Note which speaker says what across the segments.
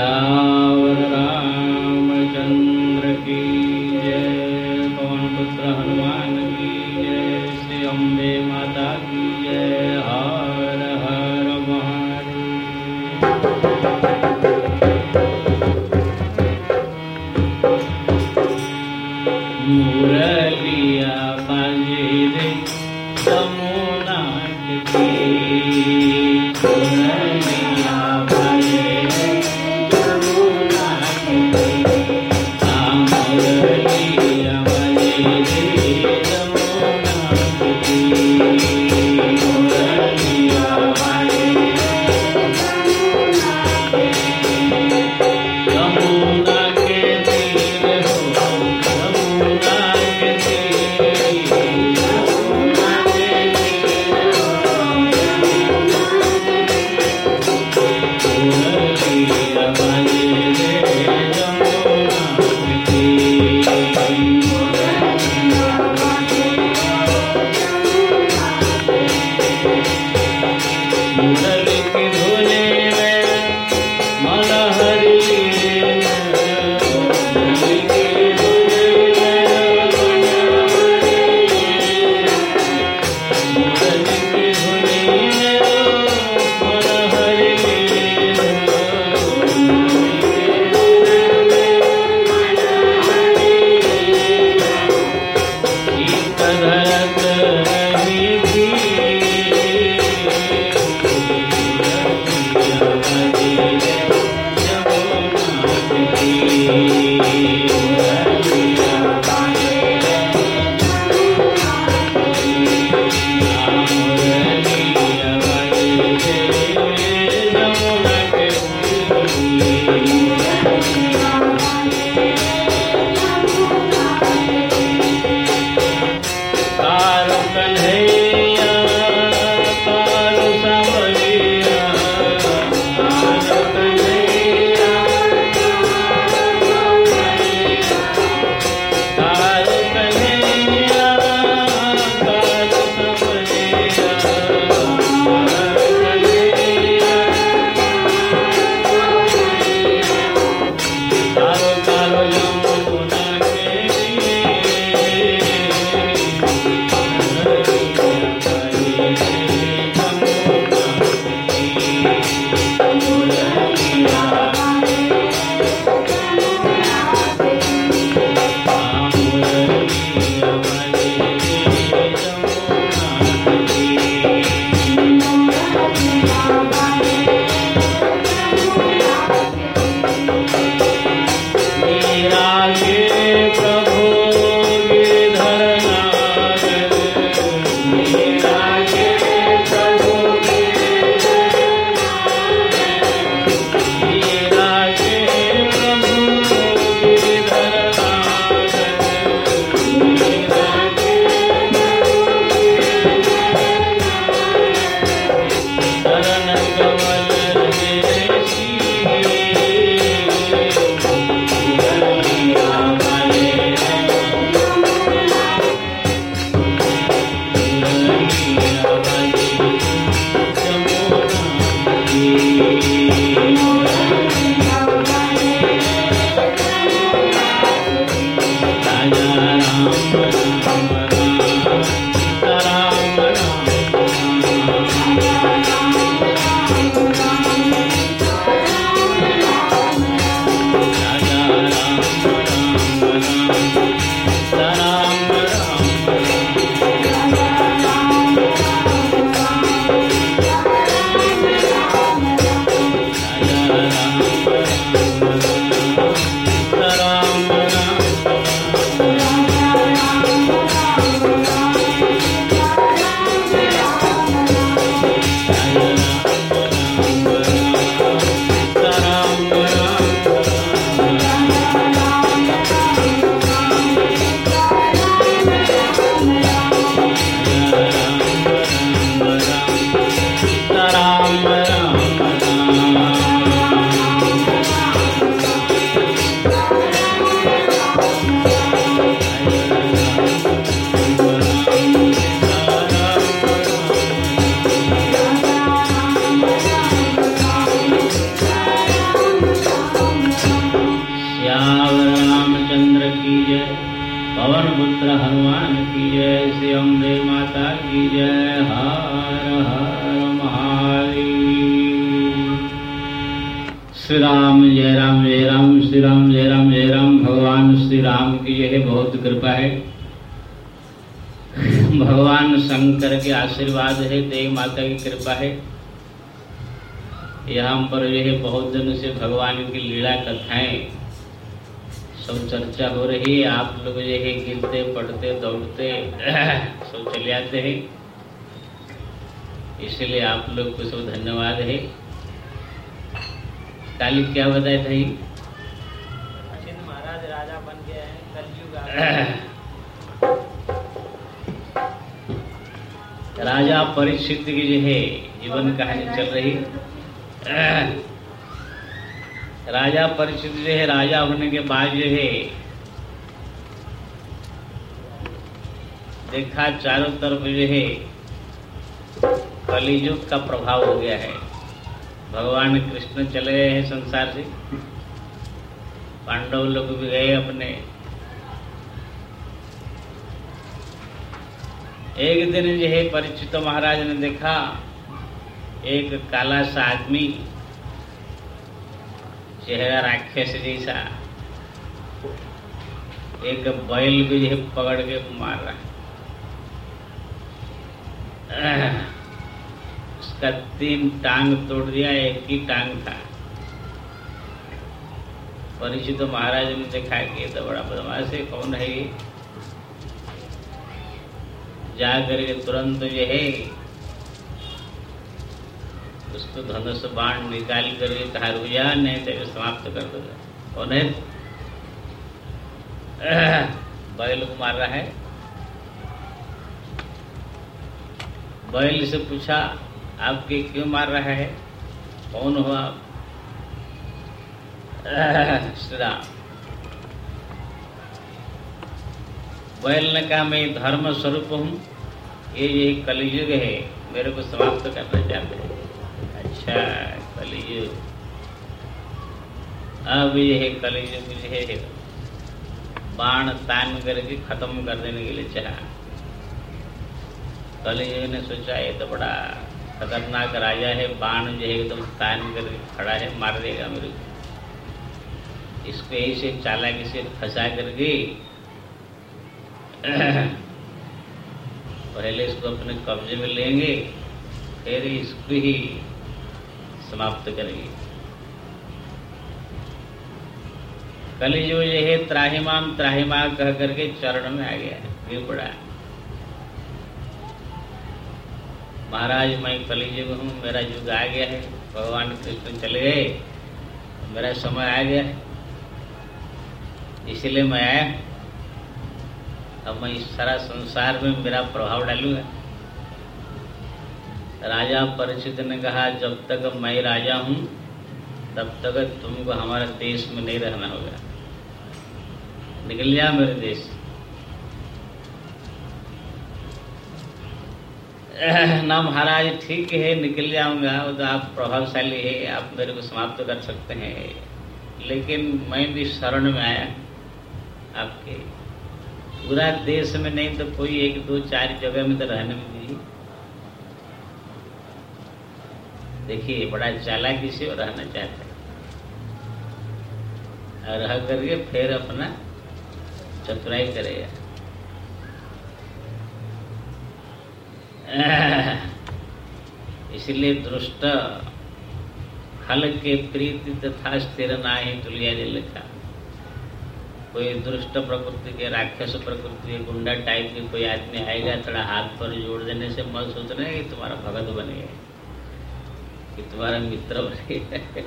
Speaker 1: Yeah. माता की कृपा है। यहाँ पर यह बहुत दिन से भगवान की लीला कथाएँ, सब चर्चा हो रही है। आप लोग यही गिरते, पढ़ते, दौड़ते, सब चले आते हैं। इसलिए आप लोग को सब धन्यवाद है। काली क्या बताए थे? परीक्षित की जो है, जीवन कहानी चल रही। राजा परीक्षित जो है, राजा होने के बाद जो है, देखा चारों तरफ़ जो है कलिजुग का प्रभाव हो गया है। भगवान कृष्ण चले गए हैं संसार से। पांडव लोग भी गए अपने। एक दिन जो है परिचित महाराज ने देखा, एक काला सा आदमी, चेहरा राक्षस जैसा, एक बैल को जो है पकड़ के मार रहा है। उसका तीन टांग तोड़ दिया, एक ही टांग था। परिचित महाराज ने देखा कि तो बड़ा बदमाश है, कौन है ये? जा करके तुरंत जो है। उसको धनुष बाण निकाल करके कहा रुझा नहीं तो समाप्त कर दो कौन है? बैल को मार रहा है। बैल से पूछा, आपके क्यों मार रहा है? कौन हो आप? श्री बैल ने कहा, मैं धर्म स्वरूप हूँ। ये यही कलयुग है, मेरे को समाप्त करना चाहते हैं। अच्छा कलयुग। अब यह कलयुग जो है, बाण तान करके खत्म कर देने के लिए चाहा कलयुग ने सोचा, ये तो बड़ा खतरनाक राजा है, बाण जो है एकदम तान कर खड़ा है, मार देगा मेरे को। इसको ऐसे चालाकी से फंसा करके पहले इसको अपने कब्जे में लेंगे, फिर इसको ही समाप्त करेंगे। कल जो ये है त्राहिमाम त्राहिमा कह करके चरण में आ गया गिर पड़ा है। महाराज, मैं कलयुग हूँ, मेरा युग आ गया है, भगवान कृष्ण चले गए, मेरा समय आ गया इसलिए मैं आया अब मैं इस सारा संसार में मेरा प्रभाव डालूँगा राजा परिचित ने कहा, जब तक मैं राजा हूँ, तब तक तुमको हमारे देश में नहीं रहना होगा। निकल जा मेरे देश। ना महाराज, ठीक है, निकल जाऊँगा। वो तो आप प्रभावशाली है, आप मेरे को समाप्त कर सकते हैं। लेकिन मैं भी शरण में आया आपके पूरा देश में नहीं तो कोई एक, दो, चार जगह में तो रहने में दीजिए देखिए बड़ा चालाकी से रहना चाहता है। रह करके फिर अपना चतुराई करेगा इसलिए दृष्ट हल के प्रीति तथा स्थिर ना ही तुलिया ने लिखा। कोई दुष्ट प्रकृति के राक्षस प्रकृति के गुंडा टाइप के कोई आदमी आएगा, थोड़ा हाथ पर जोड़ देने से मत सोचना है कि तुम्हारा भगत बन गया कि तुम्हारा मित्र बन गया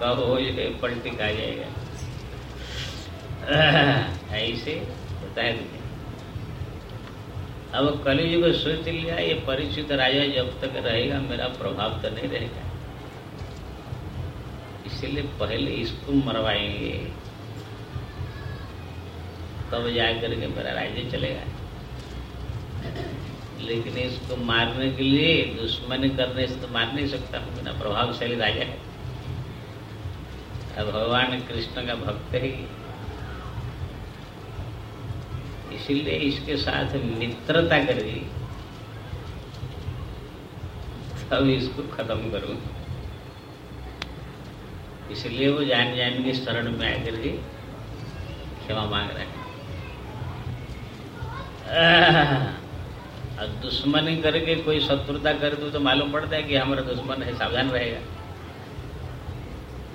Speaker 1: कहो ये पलटी खा जाएगा। ऐसे होता है दुनिया। अब कलयुग सोच लिया, ये परिचित राजा जब तक रहेगा, मेरा प्रभाव तो नहीं रहेगा। इसलिए पहले इसको मरवाएँगे। तब जाकर के मेरा राज्य चलेगा। लेकिन इसको मारने के लिए दुश्मन करने से तो मार नहीं सकता हूँ मेरा प्रभावशाली राजा है। भगवान कृष्ण का भक्त है इसीलिए इसके साथ मित्रता करेगी तब इसको खत्म करूँ इसलिए वो जान जान के शरण में आकर के क्षमा मांग रहे हैं। और दुश्मनी करके कोई शत्रुता कर दो तो मालूम पड़ता है कि हमारा दुश्मन है, सावधान रहेगा।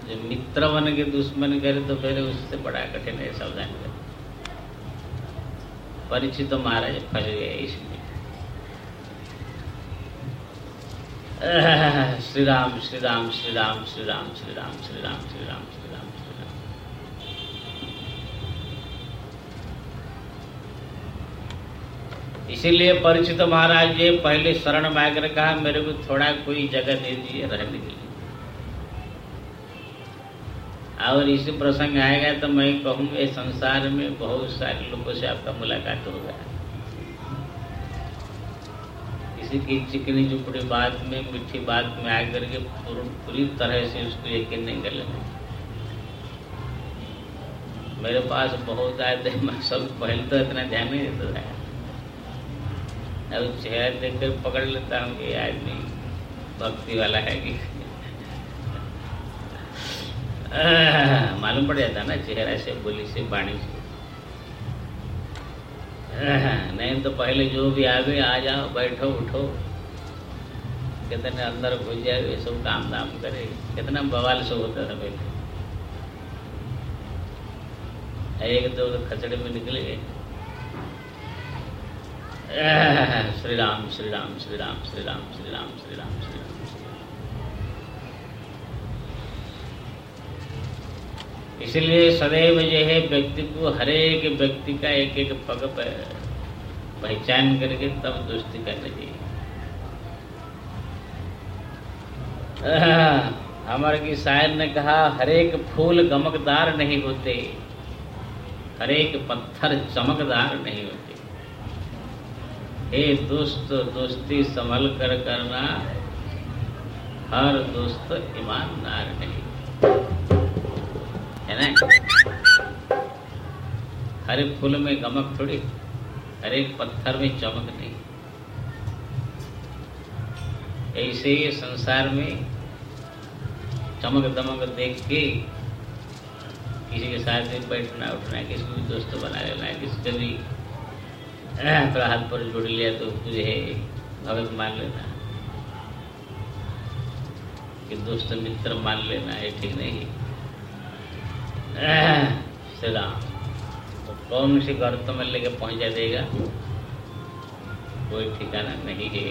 Speaker 1: जो मित्र बन के दुश्मन करे तो फिर उससे बड़ा कठिन है, सावधान कर परिचित तो महाराज फंस गए इसमें। श्री राम श्री राम श्री राम श्री राम श्री राम श्री राम श्री राम श्री राम श्री राम इसीलिए परिचित महाराज जी, पहले शरण मांग कहा, मेरे को थोड़ा कोई जगह दे दीजिए, रहने के लिए और इसी प्रसंग आएगा तो मैं कहूँगा संसार में बहुत सारे लोगों से आपका मुलाकात होगा किसी की चिकनी चुपड़ी बात में, मीठी बात में आकर के पूरी तरह से उसको यकीन नहीं कर लेना मेरे पास बहुत आए थे, मैं सब पहले तो इतना ध्यान नहीं देता था। अब चेहरा देख कर पकड़ लेता हूँ कि आदमी भक्ति वाला है कि मालूम पड़ जाता ना, चेहरा से, बोली से, वाणी से। नहीं तो पहले जो भी आ गए आ जाओ बैठो उठो कितने अंदर घुस जाए ये सब काम दाम करे। कितना बवाल सब होता था पहले एक दो तो खचड़े में निकले गए श्री राम श्री राम श्री राम श्री राम श्री राम श्री राम श्री राम इसलिए सदैव जो है व्यक्ति को हरेक व्यक्ति का एक एक पग पहचान करके तब दोस्ती करनी चाहिए हमारे की शायर ने कहा हरेक फूल गमकदार नहीं होते। हरेक पत्थर चमकदार नहीं होते। हे दोस्त दोस्ती संभल कर करना, हर दोस्त ईमानदार नहीं। है ना? हर एक फूल में गमक थोड़ी, हर पत्थर में चमक नहीं। ऐसे ही संसार में चमक दमक देख के किसी के साथ में बैठना, उठना, किसी को भी दोस्त बना लेना है किसी का भी थोड़ा हाथ पर जोड़ लिया तो तुझे भगत मान लेना। कि दोस्त मित्र मान लेना है ठीक नहीं सदा तो कौन सी गर्त में लेके पहुँचा देगा कोई ठिकाना नहीं है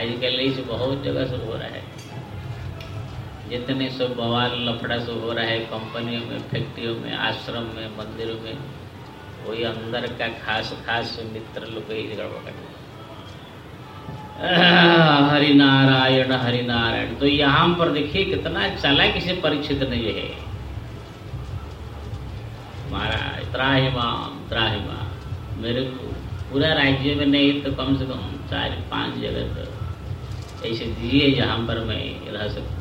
Speaker 1: आजकल इस बहुत जगह से हो रहा है जितने सब बवाल लफड़ा सब हो रहा है कंपनियों में फैक्ट्रियों में आश्रम में मंदिरों में वही अंदर का खास खास मित्र लोग ही गड़बड़ हरि नारायण हरि नारायण तो यहाँ पर देखिए कितना चला किसी परीक्षित नहीं है। महाराज त्राहिमाम त्राहिमाम मेरे को पूरा राज्य में नहीं तो कम से कम चार, पाँच जगह तो ऐसे दिए जहाँ पर मैं रह सकूँ।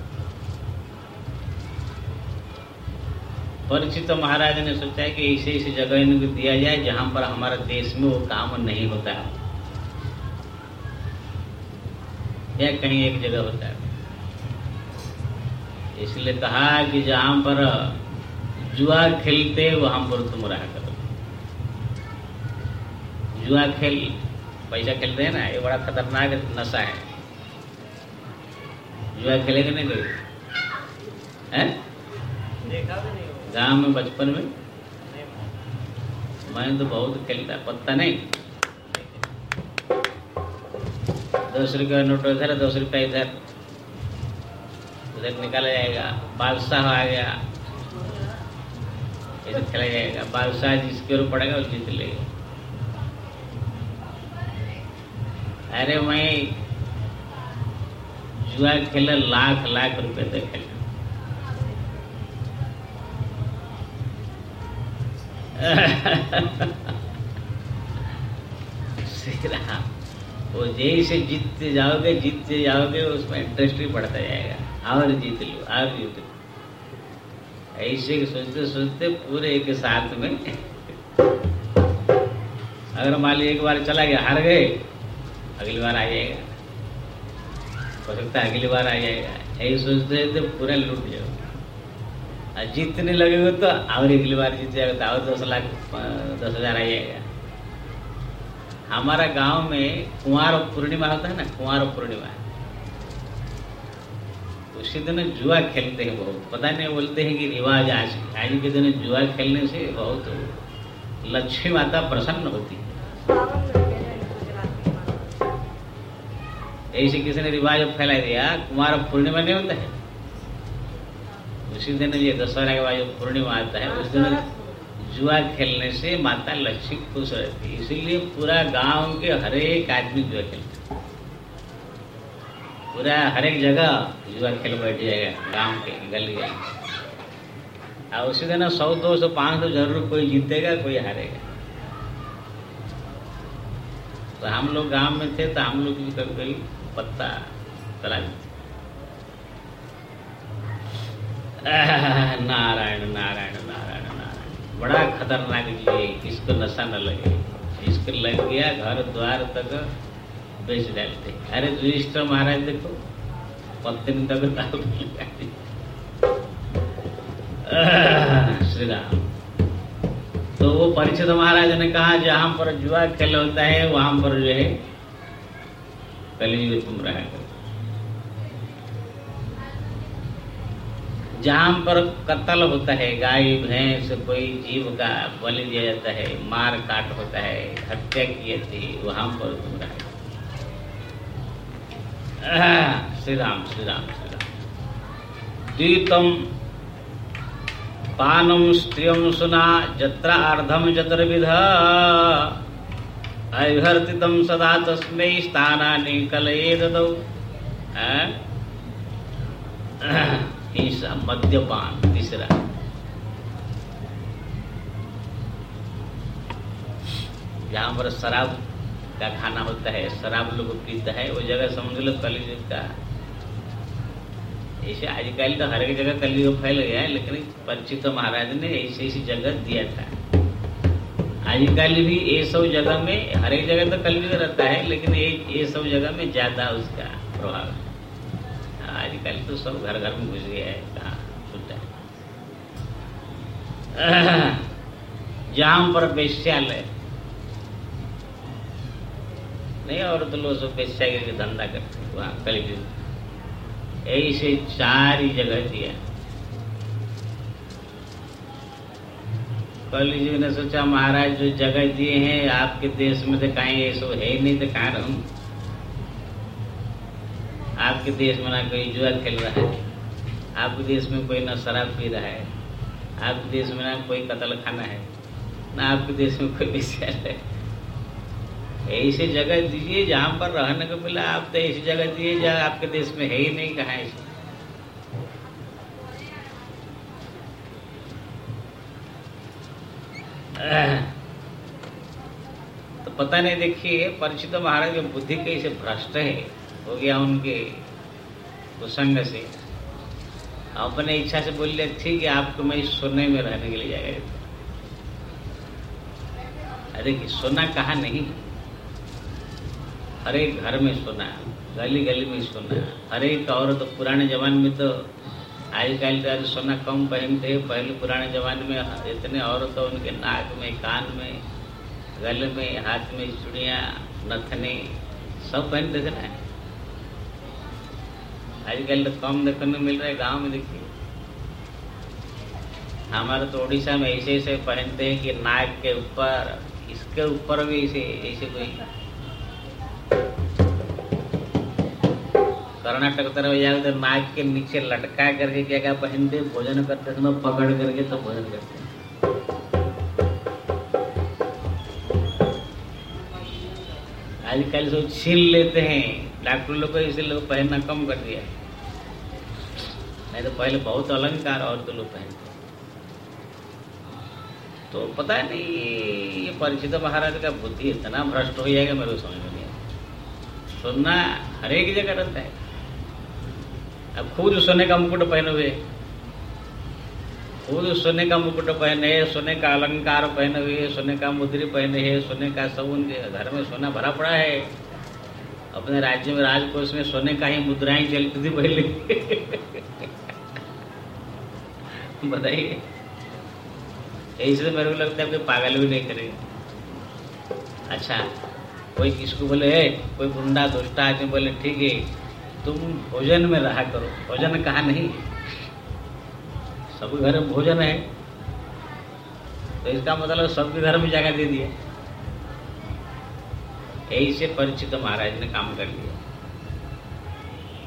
Speaker 1: परिचित महाराज ने सोचा कि ऐसे ऐसे जगह इनको दिया जाए जहाँ पर हमारे देश में वो काम नहीं होता। है या कहीं एक जगह होता। है इसलिए कहा कि जहाँ पर जुआ खेलते वहाँ पर तुम रहा करो जुआ खेल पैसा खेलते हैं ना ये बड़ा खतरनाक नशा है। जुआ खेलेंगे नहीं कोई? है?
Speaker 2: देखा भी नहीं
Speaker 1: गाँव में बचपन में? मैं तो बहुत खेलता पत्ता नहीं। दस रुपया नोट इधर दस रुपया इधर। उधर निकाला जाएगा बादशाह आ गया। खेला जाएगा बादशाह जिसके ऊपर पड़ेगा वो जीत लेगा। अरे मैं जुआ खेला, लाख लाख रुपए तक खेला। वो जैसे जीतते जाओगे जीतते जाओगे, उसमें इंटरेस्ट भी बढ़ता जाएगा। और जीत लो और जीत लो। ऐसे सोचते सोचते पूरे एक साथ में अगर मान लीजिए एक बार चला गया, हार गए, अगली बार आ जाएगा। हो सकता है अगली बार आ जाएगा। यही सोचते सोचते पूरा लूट जाओ और जीतने लगेगा तो और अगली बार जीत जाएगा तो और दस लाख, दस हज़ार आ जाएगा। हमारा गाँव में कुंवार पूर्णिमा होता है ना, कुंवार पूर्णिमा। उसी दिन जुआ खेलते हैं बहुत। पता नहीं बोलते हैं कि रिवाज आज आज के दिन जुआ खेलने से बहुत लक्ष्मी माता प्रसन्न होती है। ऐसे किसी ने रिवाज फैला दिया कुमार पूर्णिमा नहीं होता है? उसी दिन ये दशहरा के बाद जो पूर्णिमा आता है, उस दिन जुआ खेलने से माता लक्ष्मी खुश रहती है। इसीलिए पूरा गाँव के हर एक आदमी जुआ खेलता पूरा हर एक जगह जुआ खेल बैठ जाएगा गाँव के गली गली और उसी दिन सौ, दो सौ, पाँच सौ ज़रूर कोई जीतेगा, कोई हारेगा। तो हम लोग गाँव में थे तो हम लोग भी कभी कभी पत्ता चला नारायण नारायण नारायण नारायण। बड़ा खतरनाक चीज़ है इसको नशा न लगे। इसको लग गया घर द्वार तक बेच डालते अरे युधिष्ठिर महाराज देखो पत्नी आह, श्री राम तो वो परिचित महाराज ने कहा जहाँ पर जुआ खेल होता है वहाँ पर जो है कलयुग तुम रहा जहाँ पर कत्ल होता है गाय भैंस कोई जीव का बलि दिया जाता है मार काट होता है हत्या की जाती है वहाँ पर तुम रहा। श्री राम पानम, स्त्रियम, सुना जत्र अर्धम जत्र विध सदा तस्मै स्थानानि कलये ददौ मद्यपान, तीसरा। जहाँ पर शराब का खाना होता है, शराब लोग पीता है, वो जगह समझ लो कलयुग का ऐसे आजकल तो हर एक जगह कलयुग फैल गया है, लेकिन परिचित महाराज ने ऐसी ऐसी जगह दिया था। आजकल भी ये सब जगह में हर एक जगह तो कलयुग रहता है, लेकिन ये सब जगह में ज़्यादा उसका प्रभाव है। आजकल तो सब घर घर में घुस गया है, कहाँ छूटा जहाँ पर वेश्यालय नहीं, और तो लोग सब वेश्या के धंधा करते वहाँ कलयुग ऐसे चार ही जगह दिया। कल जी ने सोचा, महाराज, जो जगह दिए हैं, आपके देश में तो कहीं ये सब है ही नहीं तो कहाँ रहूँ? आपके देश में ना कोई जुआ खेल रहा है। आपके देश में कोई ना शराब पी रहा है। आपके देश में ना कोई कतल खाना है। ना आपके देश में कोई विषय है। ऐसी जगह दीजिए जहाँ पर रहने को मिला आप तो ऐसी जगह दीजिए जहाँ आपके देश में है ही नहीं कहा ऐसी। तो पता नहीं देखिए, परिचित महाराज की बुद्धि कैसे भ्रष्ट है, हो गया उनके कुसंग से। अपने इच्छा से बोलिए ठीक है आपको मैं सोने में रहने के लिए जाएगा। अरे सोना कहा नहीं? हर एक घर में सोना गली गली में सोना हर एक औरत तो पुराने जमाने में तो आजकल तो आज सोना कम पहनते हैं पहले पुराने जमाने में इतने औरत उनके नाक में, कान में, गले में, हाथ में चूड़िया, नथने, सब पहनते थे ना आजकल तो कम देखने को मिल रहा है, गाँव में देखिए। हमारे तो उड़ीसा में ऐसे ऐसे पहनते हैं कि नाक के ऊपर, इसके ऊपर भी ऐसे ऐसे कोई कर्नाटक तरफ़ जाओ तो नाक के नीचे लटका करके क्या क्या पहनते भोजन करते समय पकड़ करके तो भोजन करते आजकल सब छीन लेते हैं, डॉक्टर लोग को इसे लोग पहनना कम कर दिया नहीं तो पहले बहुत अलंकार और तो लोग पहनते तो पता नहीं, ये परिचित महाराज का बुद्धि इतना भ्रष्ट हो जाएगा मेरे समझ में सुनना हर एक जगह रहता है। अब खुद सोने का मुकुट पहने हुए खुद सोने का मुकुट पहने, सोने का अलंकार पहने हुए सोने का मुद्री पहने है सोने का सब उनके घर में सोना भरा पड़ा है। अपने राज्य में, राजकोष में सोने का ही मुद्राएँ चलती थी पहले। बताइए। इसलिए मेरे को लगता है कि पागल भी नहीं करेगा। अच्छा। कोई किसको बोले है कोई गुंडा दुष्टा आदमी बोले, ठीक है, तुम भोजन में रहा करो, भोजन कहा नहीं सब घर में भोजन है। तो इसका मतलब सबके घर में जगह दे दिया। यही से परिचित महाराज ने काम कर लिया।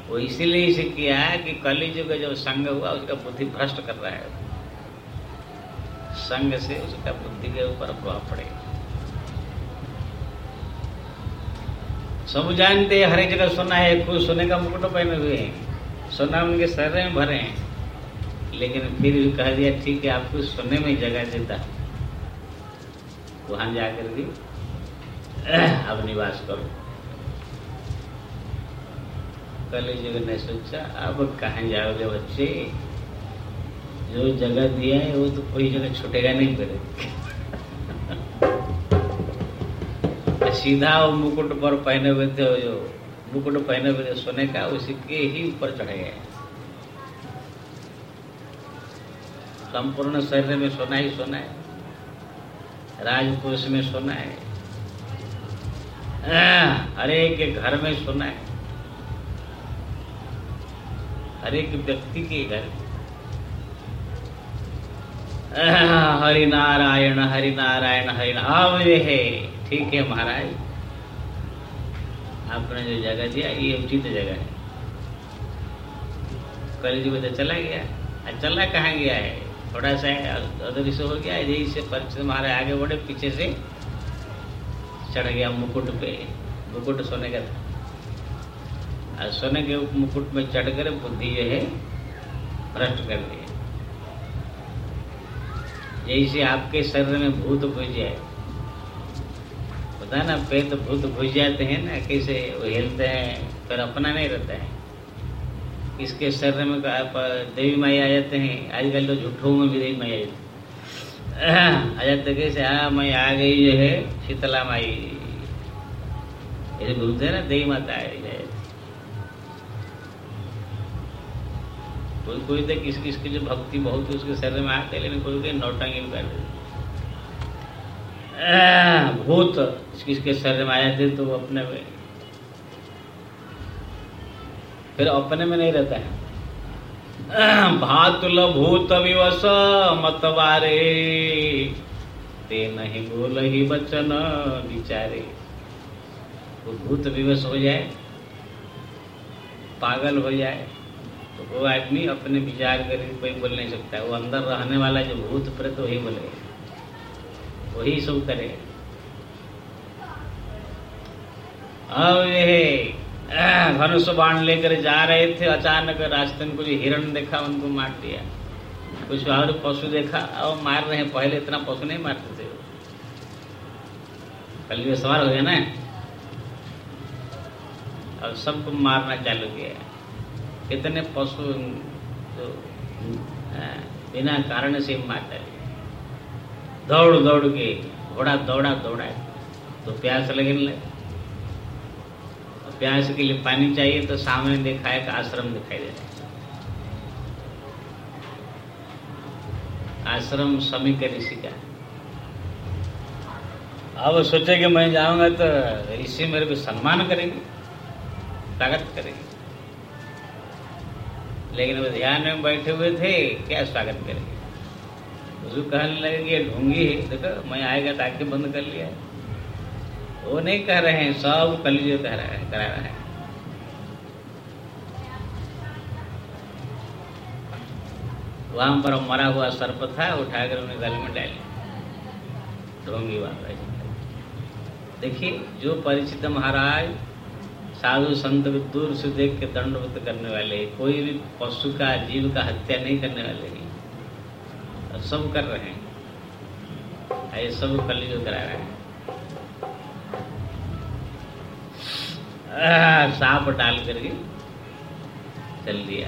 Speaker 1: वो इसीलिए इसे किया कि कली युग जो संग हुआ, उसका बुद्धि भ्रष्ट कर रहा है। संग से उसका बुद्धि के ऊपर प्रभाव पड़ेगा। सब जानते हर एक जगह सुना है, खुद सोने का मुकुट पहने हुए हैं। सोना उनके शरीर में भरे हैं। लेकिन फिर भी कह दिया, ठीक है, आपको सोने में जगह देता वहाँ जाकर भी, अब निवास करो। कल युग ने सोचा, अब कहा जाओगे बच्चे? जो जगह दिया है, वो तो कोई जगह छूटेगा नहीं फिर सीधा वो मुकुट पर पहने हुए थे जो मुकुट पहने हुए थे सोने का, उसी के ही ऊपर चढ़े गए। संपूर्ण शरीर में सोना ही सोना है। राजकोष में सोना है। हर घर में सोना है। हर व्यक्ति के घर। हरि नारायण हरि नारायण हरि ये है। ठीक है महाराज। आपने जो जगह दिया, ये उचित जगह है। कल जी तो चला गया। आज चला कहाँ गया है? थोड़ा सा अदृश्य हो गया यही से परिचित महाराज आगे बढ़े, पीछे से चढ़ गया मुकुट पे। मुकुट सोने का था। और सोने के मुकुट में चढ़कर बुद्धि जो है, भ्रष्ट कर दिया। जैसे आपके शरीर में भूत घुस जाए पता ना पेट भूत घुस जाते हैं ना, कैसे वो हिलते हैं फिर अपना नहीं रहता है। इसके शरीर में देवी माई आ जाते हैं, आजकल तो झूठों में भी देवी माई आ जाती आ जाते कैसे? हाँ मैं आ गई जो है, शीतला माई। ऐसे हैं ना, देवी माता है कोई कोई तो किस किस की जो भक्ति बहुत है, उसके शरीर में आते लेकिन कोई कोई नौटंगी कर भूत किसके शरीर में आ जाते तो वो अपने में फिर अपने में नहीं रहता है। भातुल भूत विवश मतवारे। ते नहीं बोल ही बचन विचारे वो भूत विवश हो जाए, पागल हो जाए तो वो आदमी अपने विचार करके कोई बोल नहीं सकता। है वो अंदर रहने वाला जो भूत प्रेत वही बोले वही सब करे। अब ये धनुष बाण लेकर जा रहे थे, अचानक रास्ते में कुछ हिरण देखा, उनको मार दिया। कुछ और पशु देखा, अब मार रहे हैं, पहले इतना पशु नहीं मारते थे। कल भी सवार हो गया ना? अब सबको मारना चालू किया। कितने पशु तो बिना कारण से मार है दौड़ दौड़ के घोड़ा दौड़ा दौड़ा तो प्यास लगे लगे प्यास के लिए पानी चाहिए तो सामने देखा एक आश्रम दिखाई दे रहा आश्रम समी के ऋषि का अब सोचे कि मैं जाऊँगा तो ऋषि मेरे को सम्मान करेंगे, स्वागत करेंगे। लेकिन वो ध्यान में बैठे हुए थे, क्या स्वागत करेंगे? उसको कहने लगे कि ढूँगी है देखो, मैं आएगा तो आके बंद कर लिया। वो नहीं कह रहे हैं, सब कलयुग कह रहा है करा रहा है। वहाँ पर मरा हुआ सर्प था उठाकर उन्हें गल में डाल ढोंगी बाबा देखिए, जो परिचित महाराज, साधु संत दूर से देख के दंडवत करने वाले, कोई भी पशु का, जीव का हत्या नहीं करने वाले नहीं सब कर रहे हैं। ये सब कलयुग करा रहे हैं। सांप डाल करके चल दिया।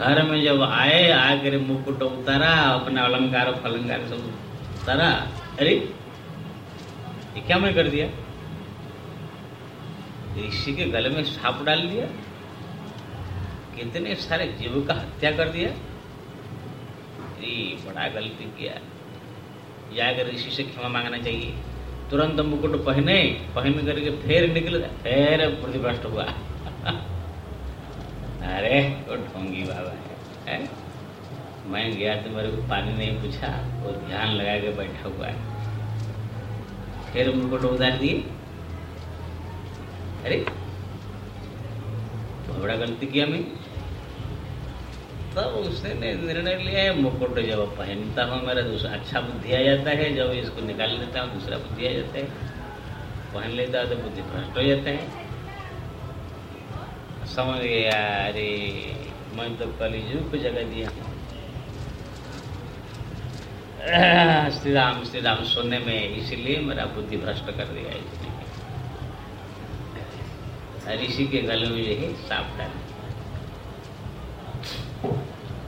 Speaker 1: घर में जब आए, आकर मुकुट उतारा, अपना अलंकार, फलंकार सब उतारा। अरे, ये क्या मैं कर दिया? ऋषि के गले में सांप डाल दिया। कितने सारे जीव का हत्या कर दिया। जी बड़ा गलती किया। जाकर ऋषि से क्षमा मांगना चाहिए। तुरंत मुकुट पहने पहन करके फिर निकल फिर प्रतिभ्रष्ट हुआ। अरे वो ढोंगी बाबा है, है? मैं गया तो मेरे को पानी नहीं पूछा वो ध्यान लगा के बैठा हुआ है। फिर मुकुट उतार दिए। अरे बहुत बड़ा गलती किया मैं। तब उसने निर्णय लिया है, मुकुट जब पहनता हूँ मेरा दूसरा अच्छा बुद्धि आ जाता है, जब इसको निकाल लेता हूँ, दूसरा बुद्धि आ जाता है। पहन लेता है तो बुद्धि भ्रष्ट हो जाता है। समझ गया, अरे, मैं तो कलिजुग को जगह दिया। हूँ श्री राम श्री राम सुनने में इसलिए मेरा बुद्धि भ्रष्ट कर दिया ऋषि के गले में यही साफ़ डाल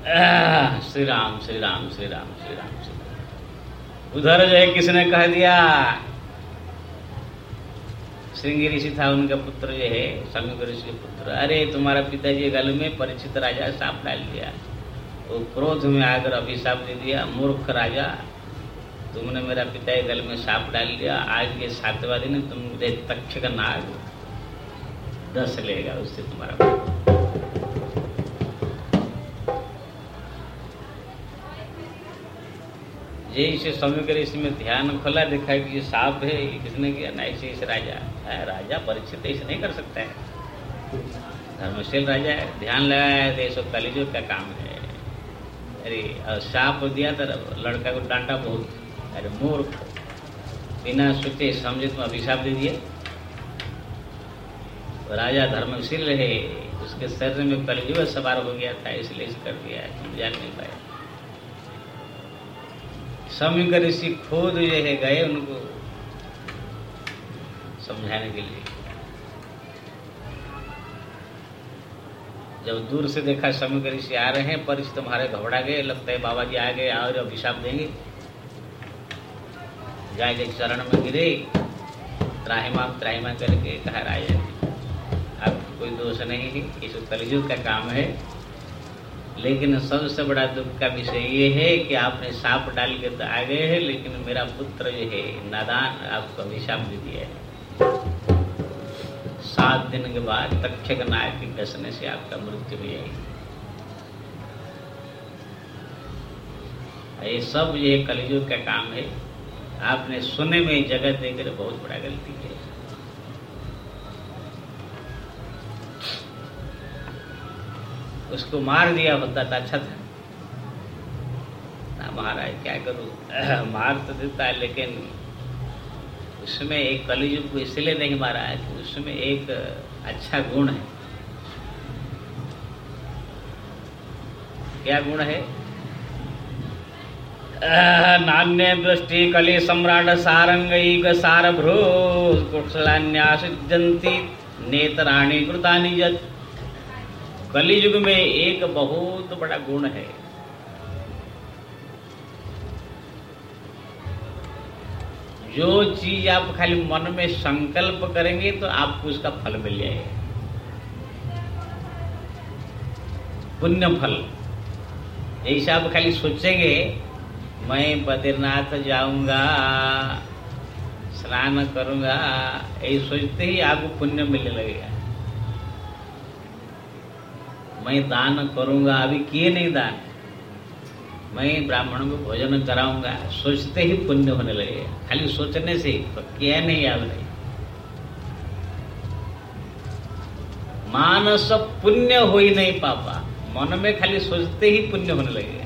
Speaker 1: श्री राम श्री राम श्री राम श्री राम श्री राम उधर जो है किसने कह दिया? श्रृंगी ऋषि था, उनका पुत्र जो है, संयुक्त ऋषि के पुत्र। अरे, तुम्हारा पिताजी गल में परिचित राजा साफ़ डाल दिया। वो क्रोध में आकर अभिशाप दे दिया, मूर्ख राजा। तुमने मेरा पिता के गल में साप डाल दिया, आज के सातवा दिन तुम तक्ष का नाग दस लेगा उससे तुम्हारा ये इसे समय कर इसमें ध्यान खोला देखा कि ये सांप है, ये किसने किया? ना ऐसे इस राजा, है, राजा परीक्षित ऐसे नहीं कर सकता है। धर्मशील राजा है, ध्यान लगाया है, देश और कलिजुग का काम है। अरे साप दिया तो लड़का को डांटा बहुत। अरे, मूर्ख। बिना सोचे समझे तुम अभिशाप दे दिए राजा धर्मशील है, उसके शरीर में कलयुग सवार हो गया था, इसलिए इसे कर दिया तुम जान नहीं पाए। समय ऋषि खुद जो है गए उनको समझाने के लिए। जब दूर से देखा समय ऋषि आ रहे हैं, पर तुम्हारे घबरा गए, लगता है बाबा जी आ गए और अभिशाप देंगे। जाए चरण में गिरे, त्राहिमा त्राहिमा करके कहा राजा अब कोई दोष नहीं है, इस कलयुग का काम है। लेकिन सबसे बड़ा दुख का विषय ये है कि आपने सांप डाल के तो आ गए हैं, लेकिन मेरा पुत्र जो है, नादान आपको अभिशाप दे दिया है। सात दिन के बाद तक्षक नायक के डसने से आपका मृत्यु हो जाएगी ये सब ये कलयुग का काम है। आपने सुने में जगह देकर बहुत बड़ा गलती है। उसको मार दिया होता था अच्छा था ना, महाराज, क्या करूँ? मार तो देता है, लेकिन उसमें एक कलियुग को इसलिए नहीं मारा है कि उसमें एक अच्छा गुण है। क्या गुण है? नान्य दृष्टि कलि सम्राट सारंग सार भ्रो कुशलान्यासिजंती नेत्राणी कृतानि जत कलियुग में एक बहुत बड़ा गुण है। जो चीज़ आप खाली मन में संकल्प करेंगे तो आपको उसका फल मिल जाएगा। पुण्य फल। ऐसा आप खाली सोचेंगे, मैं बद्रीनाथ जाऊँगा, स्नान करूँगा यही सोचते ही आपको पुण्य मिलने लगेगा। मैं दान करूँगा, अभी किए नहीं दान। मैं ब्राह्मणों को भोजन कराऊँगा, सोचते ही पुण्य होने लगेगा खाली सोचने से तो किया नहीं नहीं। मानस पुण्य हो ही नहीं पापा। मन में खाली सोचते ही पुण्य होने लगेगा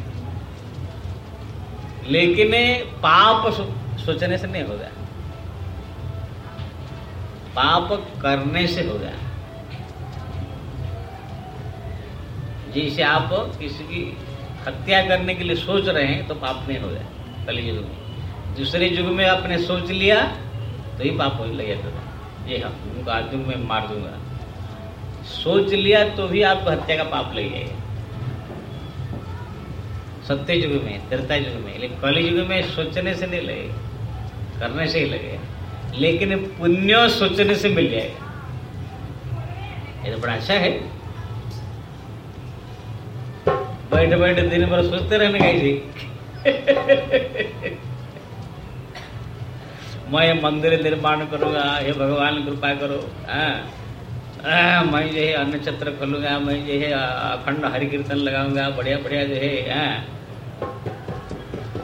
Speaker 1: लेकिन पाप सोचने से नहीं होगा। पाप करने से होगा। जैसे आप किसी की हत्या करने के लिए सोच रहे हैं तो पाप नहीं हो जाए। कलि युग में। दूसरे युग में आपने सोच लिया तो ही पाप हो लगेगा ये हम उनको युग में मार दूँगा। सोच लिया तो भी आपको हत्या का पाप लग जाएगा सत्य युग में त्रेता युग में, लेकिन कलि युग में सोचने से नहीं लगेगा करने से ही लगेगा लेकिन पुण्य सोचने से मिल जाएगा। ये तो बड़ा अच्छा है। बैठे बैठे दिन भर सोचते रहने का ऐसे मैं मंदिर निर्माण करूँगा हे भगवान कृपा करो हाँ। हाँ, मैं जो है अन्न छत्र खोलूँगा मैं जो है अखंड हरि कीर्तन लगाऊँगा बढ़िया बढ़िया जो है हाँ,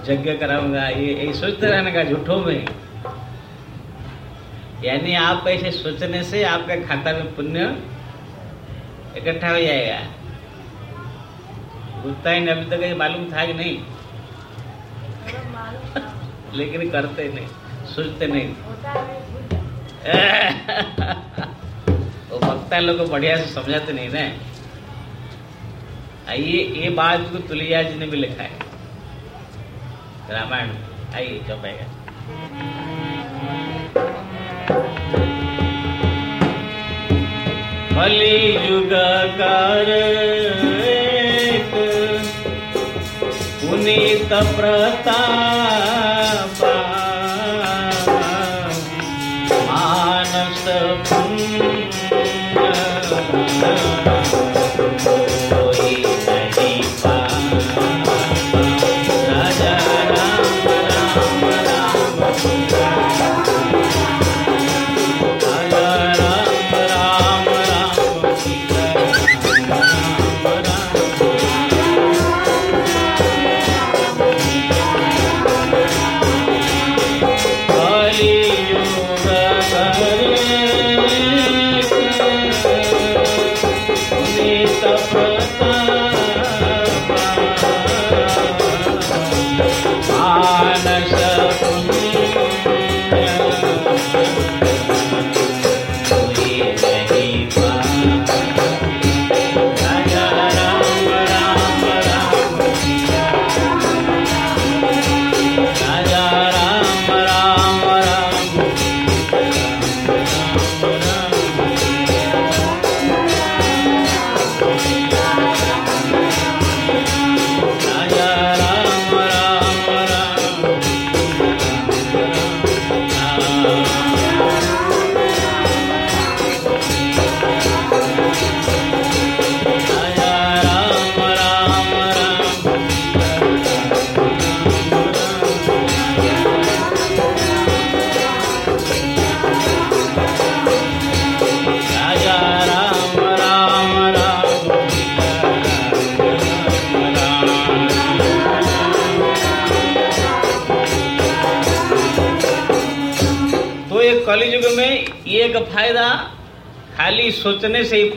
Speaker 1: यज्ञ कराऊँगा ये ये सोचते रहने का झूठों में। यानी आप ऐसे सोचने से आपका खाता में पुण्य इकट्ठा हो जाएगा। गुप्ता ही नहीं अभी तक ये मालूम था कि नहीं। लेकिन करते नहीं सोचते नहीं। वो वक्ता लोग को बढ़िया से समझाते नहीं ना। आइए ये बात को तुलिया जी ने भी लिखा है। रामायण। आइए चौपाएगा कली युग कर पुनीत प्रताप।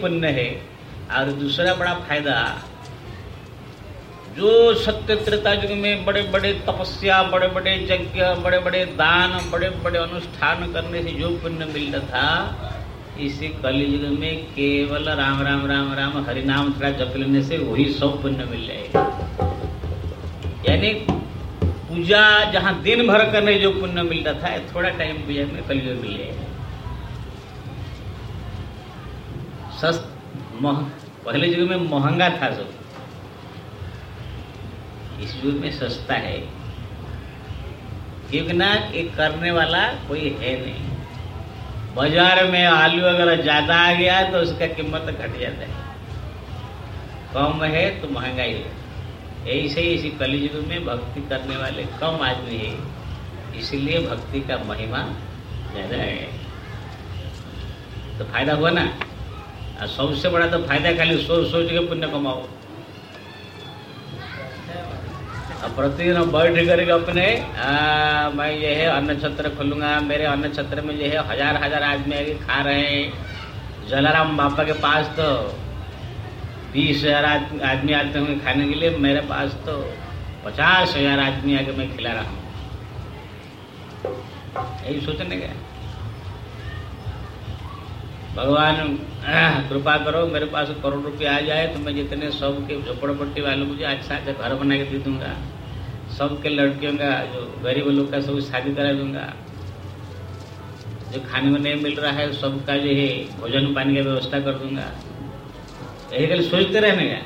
Speaker 1: पुण्य है और दूसरा बड़ा फ़ायदा. जो सत्य त्रेता युग में बड़े बड़े तपस्या, बड़े बड़े यज्ञ, बड़े बड़े दान, बड़े बड़े अनुष्ठान करने से जो पुण्य मिलता था, इसी कलयुग में केवल राम राम राम राम हरि नाम थोड़ा जप लेने से वही सब पुण्य मिल जाएगा। यानी पूजा जहाँ दिन भर करने जो पुण्य मिलता था ये थोड़ा टाइम पूजा में कलयुग मिल जाएगा। सस्त मह, पहले युग में महँगा था सब। इस युग में सस्ता है। क्योंकि ना ये करने वाला कोई है नहीं। बाज़ार में आलू अगर ज़्यादा आ गया तो उसका कीमत घट जाता है। कम है तो महँगाई है। ऐसे ही इसी कलयुग में भक्ति करने वाले कम आदमी है। इसलिए भक्ति का महिमा ज़्यादा है। तो फ़ायदा हुआ ना? सबसे बड़ा तो फ़ायदा खाली सोच सोच के पुण्य कमाओ। प्रतिदिन बैठ करके अपने आ, मैं ये है अन्न छत्र खोलूँगा मेरे अन्न छत्र में जो है हज़ार हज़ार आदमी आके खा रहे हैं। जलाराम बापा के पास तो बीस हज़ार आदमी आदमी आते होंगे खाने के लिए मेरे पास तो पचास हज़ार आदमी आके मैं खिला रहा हूँ। यही सोचने का भगवान कृपा करो, मेरे पास करोड़ रुपया आ जाए तो मैं जितने सबके झोपड़पट्टी वालों को जो अच्छा अच्छा घर बना के दे दूँगा, सबके लड़कियों का, जो गरीब लोग का सब शादी करा दूँगा। जो खाने में नहीं मिल रहा है, सबका जो है भोजन पानी की व्यवस्था कर दूँगा। यही कल सोचते रहने का।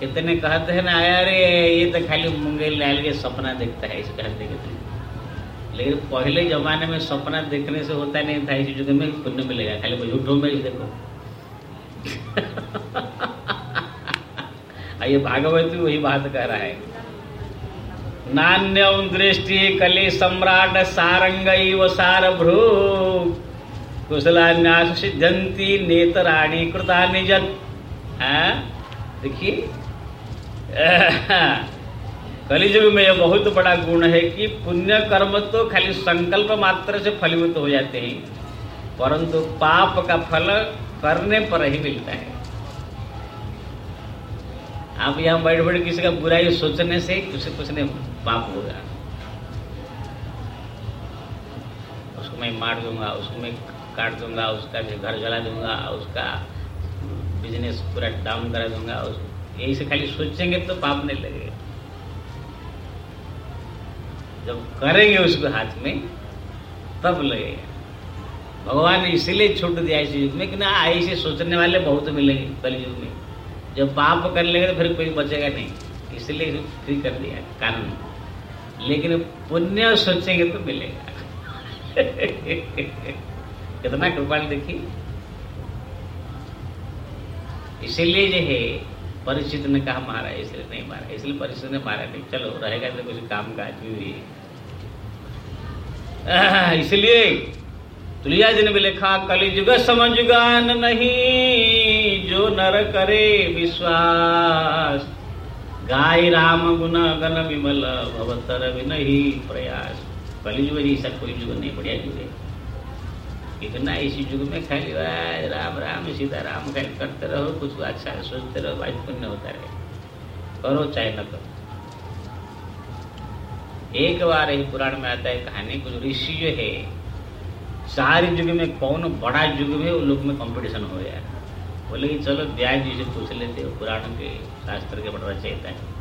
Speaker 1: कितने कहते हैं ना, अरे, ये तो खाली मुंगे लाल के सपना देखता है, इस कहते कहते लेकिन पहले जमाने में सपना देखने से होता नहीं था, इस युग में पुण्य मिलेगा। खाली वो झूठों में ही देखो। ये भागवत भी वही बात कह रहा है। नान्यम दृष्टि कली सम्राट सारंग सार भ्रू कुशलान्यास सिद्धंती नेतराणी कृता निजत हाँ? देखिए। कलिजुग में यह बहुत बड़ा गुण है कि पुण्य कर्म तो खाली संकल्प मात्र से फलीभूत हो जाते हैं। परंतु पाप का फल करने पर ही मिलता है। आप यहाँ बैठ बैठ किसी का बुराई सोचने से कुछ कुछ नहीं पाप होगा। उसको मैं मार दूँगा, उसको मैं काट दूँगा, उसका घर जला दूँगा, उसका बिज़नेस पूरा डाउन करा दूँगा यही से खाली सोचेंगे तो पाप नहीं लगेगा। जब करेंगे उसको हाथ में, तब लगेगा। भगवान ने इसीलिए छूट दिया इस युग में कि ना, ऐसे सोचने वाले बहुत मिलेंगे कलयुग में। जब पाप कर लेंगे तो फिर कोई बचेगा नहीं। इसलिए फ्री कर दिया कानून। लेकिन पुण्य सोचेंगे तो मिलेगा। कितना कृपाल देखिए। इसीलिए जो है परिचित ने कहा मारा इसलिए नहीं मारा, इसलिए परिचित ने मारा नहीं। चलो, रहेगा तो कुछ काम काज भी इसलिए तुलिया जी ने भी लिखा, कलिजुग समझुगान नहीं, जो नर करे विश्वास। गाय राम गुण गण विमल, भवतर भी नहीं प्रयास। कलिजुग सब कोई युग नहीं, बढ़िया है। इतना इसी युग में खाली राम राम सीता राम खाली करते रहो, कुछ अच्छा सोचते रहो, भाई पुण्य होता रहे। करो चाहे न करो। एक बार ही पुराण में आता है, कहानी कुछ ऋषि जो है। सारे युग में कौन बड़ा युग में उन लोग में कंपटीशन हो गया। बोले कि चलो ब्याज जी से पूछ लेते हो, पुराण के शास्त्र के बड़ा रचयिता है।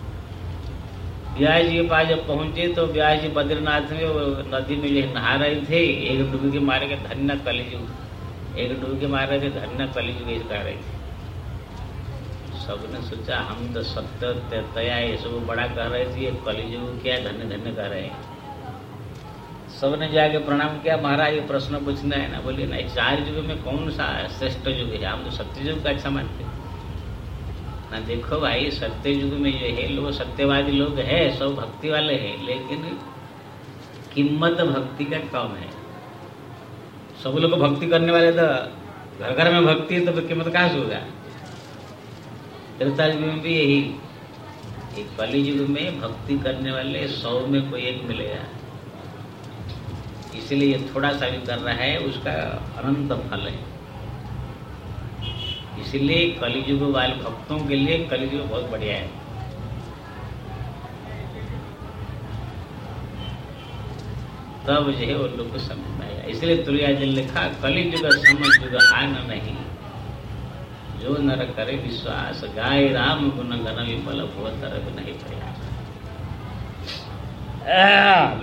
Speaker 1: ब्याज जी के पास जब पहुँचे तो ब्याज जी बद्रीनाथ में नदी में जो नहा रहे थे, एक डुबकी मारे के धन्य कलिजुग एक डुबकी मार रहे थे धन्य कलिजुग ऐसे कह रहे थे सबने सोचा, हम तो सत्य तया ये सब बड़ा कह रहे थे, ये कलिजुग क्या धन्य धन्य कह रहे हैं? सबने जाके प्रणाम किया, महाराज, ये प्रश्न पूछना है ना बोलिए ना चार युग में कौन सा श्रेष्ठ युग है? हम तो सत्य युग का अच्छा मानते ना देखो भाई सत्य युग में जो है लोग, सत्यवादी लोग है, सब भक्ति वाले हैं, लेकिन कीमत भक्ति का कम है। सब लोग भक्ति करने वाले तो घर घर में भक्ति है तो कीमत कहाँ से होगा? त्रेता युग में भी यही। एक कली युग में भक्ति करने वाले सौ में कोई एक मिलेगा। इसलिए ये थोड़ा सा भी कर रहा है, उसका अनंत फल है। इसलिए कलिजुग वाले भक्तों के लिए कलिजुग बहुत बढ़िया है। तब जो है वो लोग को समझ में आया। इसलिए तुलिया जी ने लिखा कलिजुग समझ जुग आन नहीं। जो नर करे विश्वास, गाय राम गुण गण विमल भुव तरफ़ नहीं प्रयास।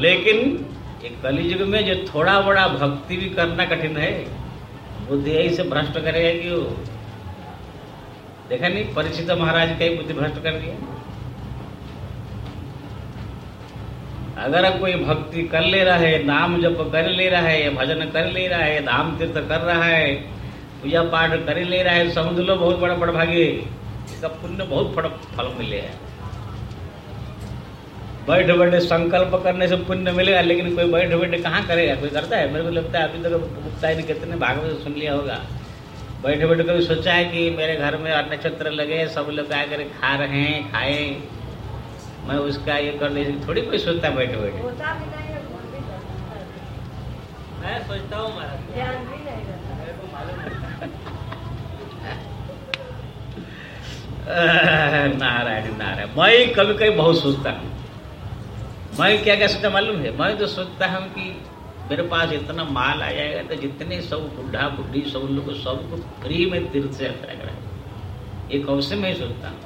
Speaker 1: लेकिन एक कलिजुग में जो थोड़ा बड़ा भक्ति भी करना कठिन है, बुद्धि यही से भ्रष्ट करेगा कि देखा नहीं, परिचित महाराज कई बुद्धि भ्रष्ट कर दिया अगर कोई भक्ति कर ले रहा है, नाम जप कर ले रहा है, भजन कर ले रहा है धाम तीर्थ कर रहा है, पूजा पाठ कर ले रहा है समझ लो बहुत बड़ा बड़ भाग्य इसका पुण्य बहुत बड़ा फल मिले है। बैठ बैठे संकल्प करने से पुण्य मिलेगा, लेकिन कोई बैठ बैठे कहाँ करेगा? कोई करता है? मेरे को लगता है अभी तक मुक्ताई ने कितने भागवत सुन लिया होगा। बैठे बैठे कभी सोचा है कि मेरे घर में नक्षत्र लगे सब लोग आकर खा रहे हैं खाए। मैं उसका ये कर ले थोड़ी कोई सोचता है बैठे बैठे।
Speaker 3: है है।
Speaker 2: मैं सोचता हूँ महाराज।
Speaker 3: ध्यान भी नहीं रहता।
Speaker 2: मेरे को मालूम है
Speaker 1: नारायण नारायण। मैं कभी कभी बहुत सोचता हूँ। मैं क्या क्या सोचता मालूम है? मैं तो सोचता हूँ कि मेरे पास इतना माल आ जाएगा तो जितने सब बुढ़ा बुढ़ी सब लोग सबको फ्री में तीर्थ यात्रा कराए एक अवसर में सोचता हूँ।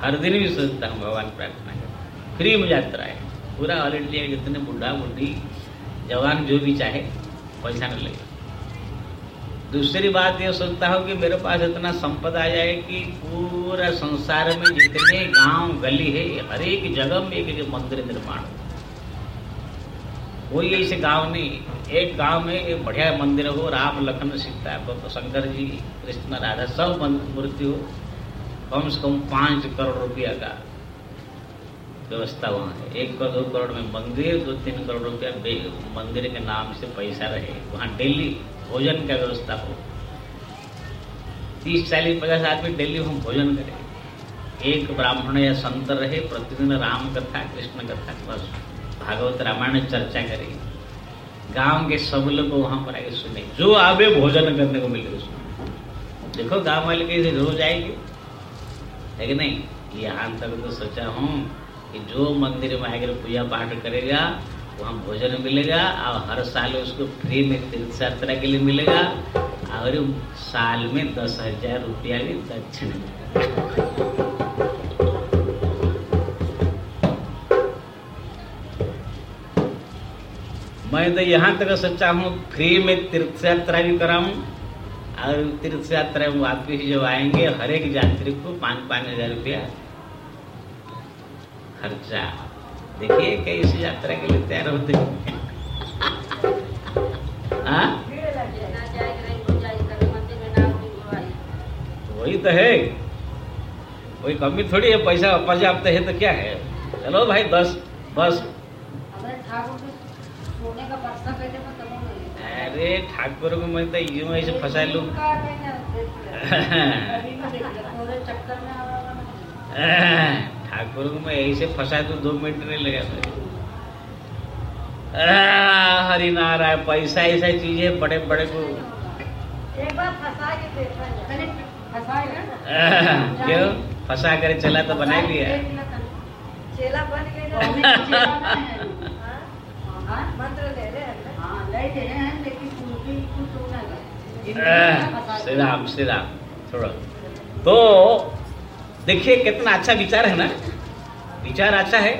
Speaker 1: हर दिन भी सोचता हूँ, भगवान प्रार्थना कर। फ्री में यात्रा है। पूरा ऑल इंडिया जितने बुढ़ा बुढ़ी, जवान जो भी चाहे, पैसा न लगे दूसरी बात ये सोचता हूँ कि मेरे पास इतना संपदा आ जाए कि पूरा संसार में जितने गाँव गली है, हर एक जगह में एक मंदिर निर्माण हो। कोई ऐसे गाँव नहीं, एक गाँव में एक बढ़िया मंदिर हो, राम लखन सीता तो शंकर जी, कृष्ण राधा, सब मूर्ति हो, कम से कम पाँच करोड़ रुपया का व्यवस्था वहाँ है। एक करोड़, दो करोड़ में मंदिर, दो तीन करोड़ रुपया मंदिर के नाम से पैसा रहे। वहाँ डेली भोजन का व्यवस्था हो। तीस, चालीस, पचास आदमी डेली वहाँ भोजन करें। एक ब्राह्मण या संत रहे, प्रतिदिन राम कथा, कृष्ण कथा, बस। भागवत रामायण चर्चा करें। गाँव के सब लोग वहाँ पर आके सुने। जो आवे भोजन करने को मिले उसमें देखो गाँव वाले कैसे रोज आएँगे। है कि नहीं? यहाँ तक तो सोचा हूँ कि जो मंदिर में आकर पूजा पाठ करेगा, वहाँ भोजन मिलेगा, और हर साल उसको फ्री में तीर्थ यात्रा के लिए मिलेगा, और साल में दस हज़ार रुपया भी दक्षिण मिलेगा मैं तो यहाँ तक सोचा हूँ, फ्री में तीर्थ यात्रा भी कराऊं। और तीर्थ यात्रा में वापिस जब आएँगे, हर एक यात्री को पाँच पाँच हज़ार रुपया खर्चा। देखिए कैसे यात्रा के लिए तैयार होते हैं। वही तो है। कोई कमी थोड़ी है, पैसा पर्याप्त है तो क्या है? चलो भाई, बस
Speaker 3: हमारे ठाकुर
Speaker 1: अरे ठाकुर को मैं तो यूँ ऐसे फंसा लूँ। ठाकुर को मैं ऐसे फंसा तो दो मिनट नहीं लगा हरि नारायण पैसा ऐसा चीज़ है बड़े बड़े को
Speaker 3: एक बार फंसा के देखा मैंने फंसाएगा
Speaker 1: क्यों फंसा कर चला तो बना लिया
Speaker 3: चेला बन
Speaker 2: बना है।
Speaker 3: हाँ? मंत्र
Speaker 2: दे रहे
Speaker 1: श्री राम श्री राम थोड़ा तो देखिए कितना अच्छा विचार है ना विचार अच्छा है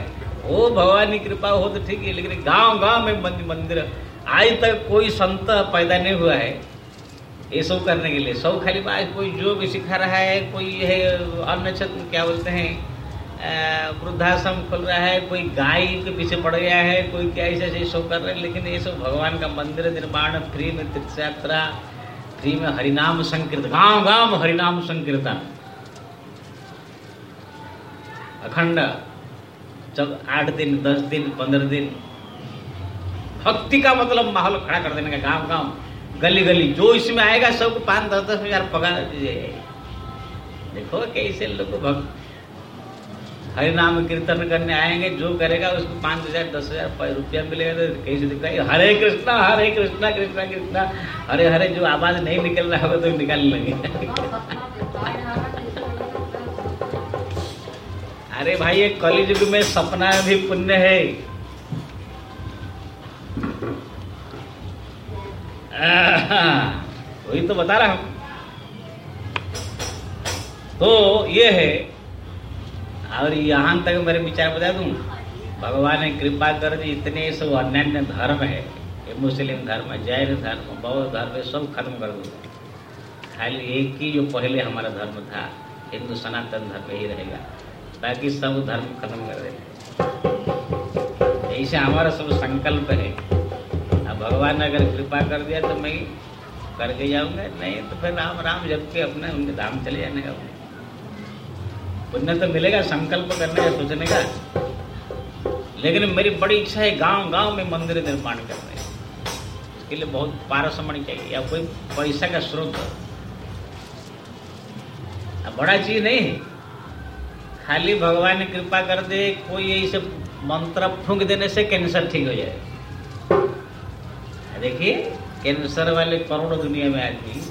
Speaker 1: ओ भगवान की कृपा हो तो ठीक है लेकिन गाँव गाँव में मंदिर मंदिर आज तक कोई संत पैदा नहीं हुआ है ये सब करने के लिए सब खाली बात कोई जो भी सिखा रहा है कोई है छत्र क्या बोलते हैं वृद्धाश्रम खोल रहा है, कोई गाय के पीछे पड़ गया है, कोई क्या ऐसे ऐसे सब कर रहे हैं, लेकिन ये सब भगवान का मंदिर निर्माण, फ्री में तीर्थ यात्रा फ्री में हरिनाम संकीर्तन, गाँव गाँव हरिनाम संकीर्तन। अखंड, जब आठ दिन, दस दिन, पंद्रह दिन, भक्ति का मतलब माहौल खड़ा कर देने का गाँव गाँव। गली गली, जो इसमें आएगा, सबको पाँच, दस दस हज़ार पगार देखो कैसे लोग भक्त हरि नाम कीर्तन करने आएँगे, जो करेगा उसको पाँच हज़ार, दस हज़ार रुपया मिलेगा तो कैसे दिखता है, हरे कृष्णा हरे कृष्णा कृष्णा कृष्णा, हरे हरे, जो आवाज़ नहीं निकल रहा होगा तो निकाल लेंगे। अरे भाई, ये कलयुग में सपना भी पुण्य है, वही तो बता रहा हूँ। तो ये है और यहाँ तक मेरे विचार बता दूँ, भगवान ने कृपा कर दी, इतने सब अन्य धर्म है, ये मुस्लिम धर्म, जैन धर्म, बौद्ध धर्म सब खत्म कर दो। खाली एक ही जो पहले हमारा धर्म था, हिंदू सनातन धर्म ही रहेगा, बाकी सब धर्म खत्म कर देना ऐसे हमारा सब संकल्प है। अब भगवान ने अगर कृपा कर दिया तो मैं करके जाऊँगा, नहीं तो फिर राम राम जब के अपने उनके धाम चले जाने का। पुण्य तो मिलेगा, संकल्प करने का, सोचने का। लेकिन मेरी बड़ी इच्छा है गाँव गाँव में मंदिर निर्माण करने। इसके लिए बहुत पारसमण चाहिए, या कोई पैसा का स्रोत। बड़ा चीज़ नहीं है। खाली भगवान कृपा कर दे, कोई ऐसे मंत्र फूंक देने से कैंसर ठीक हो जाए। देखिए, कैंसर वाले करोड़ों दुनिया में आदमी,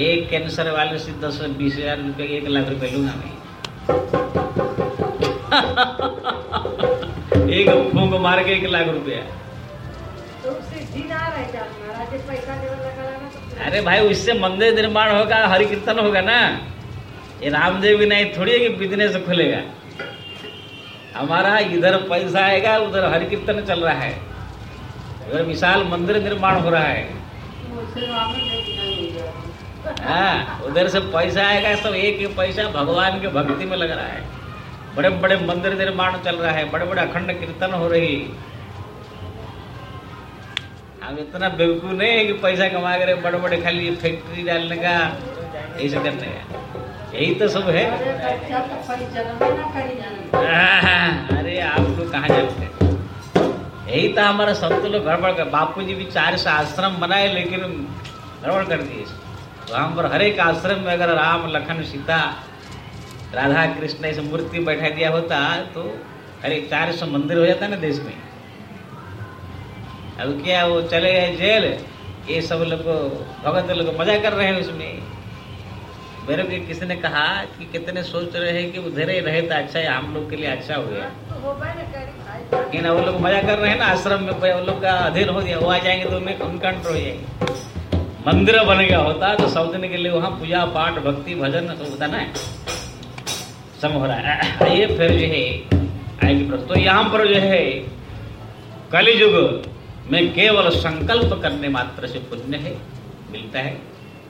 Speaker 1: एक कैंसर वाले से दस बीस हज़ार रुपये, एक लाख रुपए लूँगा मैं। एक फूंक मार के एक लाख रुपया।
Speaker 3: तो तो
Speaker 1: अरे भाई उससे मंदिर निर्माण होगा हरि कीर्तन होगा ना। ये रामदेव भी नहीं थोड़ी है कि बिज़नेस खुलेगा। हमारा इधर पैसा आएगा उधर हरि कीर्तन चल रहा है। उधर विशाल मंदिर निर्माण हो रहा है।
Speaker 2: नहीं हो
Speaker 1: हाँ उधर से पैसा आएगा सब एक ही पैसा भगवान के भक्ति में लग रहा है। बड़े बड़े मंदिर निर्माण चल रहा है बड़े बड़े अखंड कीर्तन हो रही। हम इतना बेवकूफ़ नहीं है कि पैसा कमा कर बड़े बड़े खाली फैक्ट्री डालने का ऐसे करने का यही तो सब है।
Speaker 3: अरे अच्छा तो कोई जन्म ही
Speaker 1: अरे आप लोग कहाँ जानते हैं? यही तो हमारा संत लोग गड़बड़ कर बापू जी भी चार से आश्रम बनाए लेकिन गड़बड़ कर दिए। वहाँ पर हर एक आश्रम में अगर राम, लखन, सीता, राधा कृष्ण ऐसे मूर्ति बैठा दिया होता तो अरे चार सौ मंदिर हो जाता ना देश में। अब क्या वो चले गए जेल? ये सब लोग, भगत लोग मज़ा कर रहे हैं उसमें। मेरे को किसी ने कहा कि कितने सोच रहे हैं कि उधर ही रहे तो अच्छा है, हम लोग के लिए अच्छा हो
Speaker 3: तो हो खाई
Speaker 1: लेकिन वो लोग मज़ा कर रहे हैं ना आश्रम में वो लोग का अधीन हो गया, वो आ जाएँगे तो उनका अंटर हो जाएँगे। मंदिर बन गया होता तो सब दिन के लिए वहाँ पूजा पाठ, भक्ति, भजन सब होता ना। सब हो रहा है। ये फिर जो है आएगी प्रश्न तो यहाँ पर जो है, कलियुग में केवल संकल्प करने मात्र से पुण्य है, मिलता है।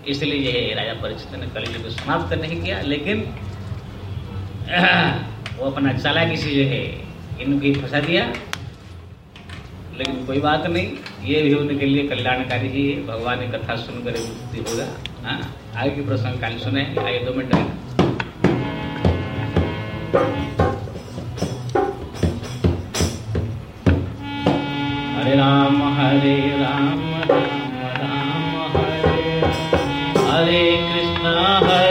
Speaker 1: इसलिए ये है राजा परिचित ने कलियुग समाप्त नहीं किया, लेकिन वो अपना चालाकी से जो है, इनको फंसा दिया। लेकिन कोई बात नहीं ये भी उनके लिए कल्याणकारी ही है। भगवान की कथा सुनकर मुक्ति होगा। हाँ आगे की प्रसंग काल सुने, आगे दो मिनट हरे राम हरे राम राम राम, हरे। हरे कृष्ण, हरे